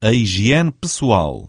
a higiene pessoal.